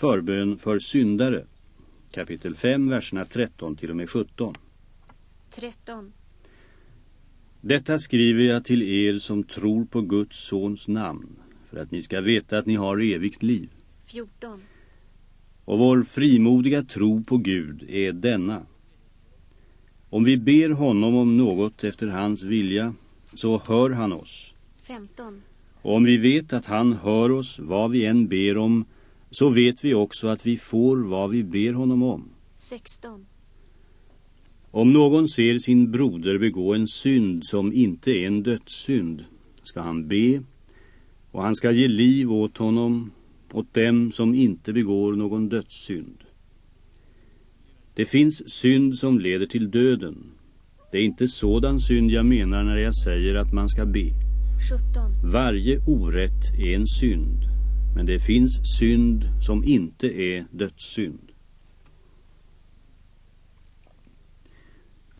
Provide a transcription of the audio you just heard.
Förbön för syndare. Kapitel 5, verserna 13 till och med 17. 13. Detta skriver jag till er som tror på Guds sons namn, för att ni ska veta att ni har evigt liv. 14. Och vår frimodiga tro på Gud är denna. Om vi ber honom om något efter hans vilja, så hör han oss. 15. Och om vi vet att han hör oss vad vi än ber om, så vet vi också att vi får vad vi ber honom om. 16. Om någon ser sin broder begå en synd som inte är en dödssynd, ska han be, och han ska ge liv åt honom, åt dem som inte begår någon dödssynd. Det finns synd som leder till döden. Det är inte sådan synd jag menar när jag säger att man ska be. 17. Varje orätt är en synd, men det finns synd som inte är dödssynd.